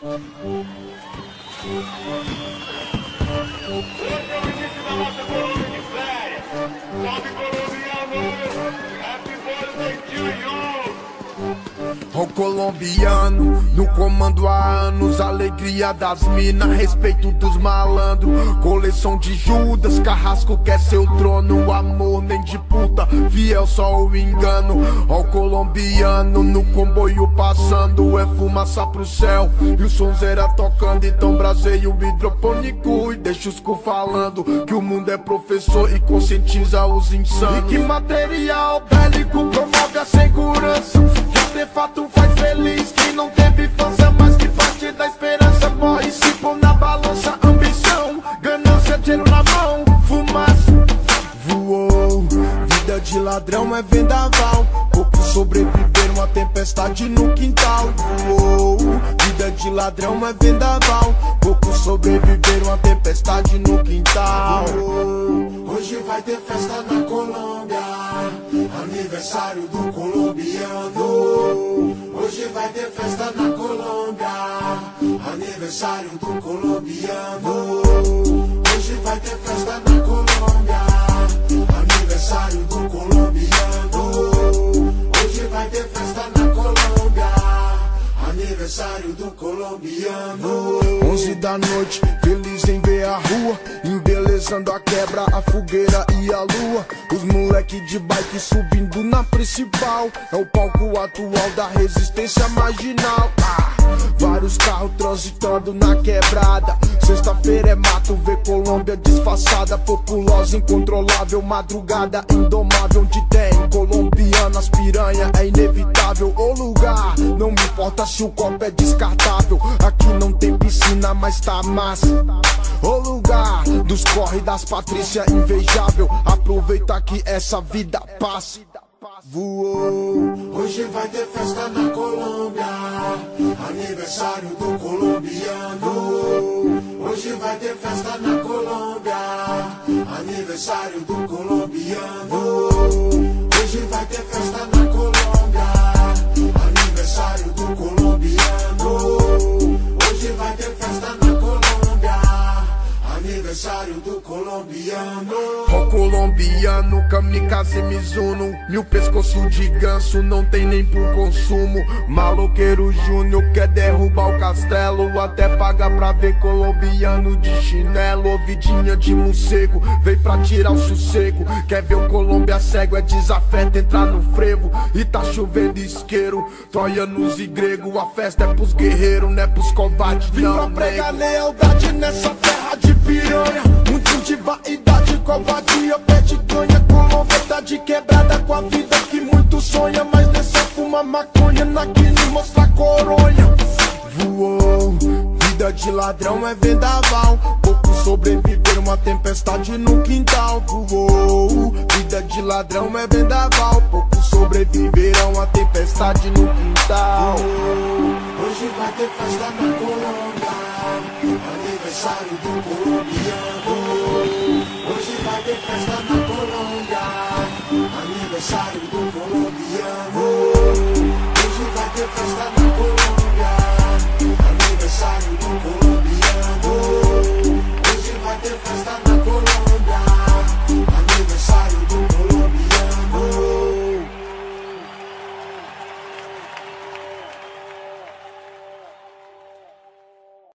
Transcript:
O colombiano, no comando há anos, alegria das minas, respeito dos malandros, coleção de Judas, carrasco quer seu trono, amor nem de puta, fiel só o engano. O colombiano, no comboio passando, é fumaça pro céu, e o sonzeira tocando, então braseio hidropônico, e deixa os cu falando, que o mundo é professor e conscientiza os insanos. E que material bélico promove a segurança, que artefato faz feliz quem não teve infância, na fumaça. Voou, vida de ladrão é vendaval. Poucos sobreviveram a tempestade no quintal. Voou, vida de ladrão é vendaval. Poucos sobreviveram a tempestade no quintal. Hoje vai ter festa na Colômbia. Aniversário do colombiano. Hoje vai ter festa na Colômbia. Aniversário do colombiano. Ter festa na Colômbia. Aniversário do colombiano. Hoje vai ter festa na Colômbia. Aniversário do colombiano. 11 da noite, feliz em ver a rua. Embelezando a quebra, a fogueira e a lua. Os moleque de bike subindo na principal. É o palco atual da resistência marginal. Ah, vários carros transitando na quebrada. Sexta-feira é mato, vê Colômbia disfarçada. Populosa, incontrolável, madrugada indomável. Onde tem colombianas, piranha, é inevitável. O lugar, não me importa se o copo é descartável. Aqui não tem piscina, mas tá massa. O lugar dos corre das Patrícia invejável. Aproveita que essa vida passa. Voou. Hoje vai ter festa na Colômbia. Aniversário do colombiano. Hoje vai ter festa na Colômbia. Aniversário do colombiano. Hoje vai ter festa na Colômbia. Aniversário do colombiano. Hoje vai ter festa na Colômbia. Aniversário do colombiano. Colombiano, kamikaze Mizuno. Mil pescoço de ganso, não tem nem por consumo. Maloqueiro Júnior quer derrubar o castelo. Até paga pra ver colombiano de chinelo. Ouvidinha de morcego, veio pra tirar o sossego. Quer ver o Colômbia cego, é desafeto entrar no frevo. E tá chovendo isqueiro, troianos e grego. A festa é pros guerreiros, não é pros covardes. Vim pra pregar lealdade nessa terra de piranha. Muito de vaidade, covardia, pede ganha. Colômbia tá de quebrada com a vida que muito sonha. Mas nessa fuma maconha, naquele mostra coronha. Voou, vida de ladrão é vendaval. Poucos sobreviveram a tempestade no quintal. Voou, vida de ladrão é vendaval. Poucos sobreviveram a tempestade no quintal. Hoje vai ter festa na Colômbia. Aniversário do colombiano. aniversário do colombiano. Hoje vai ter festa na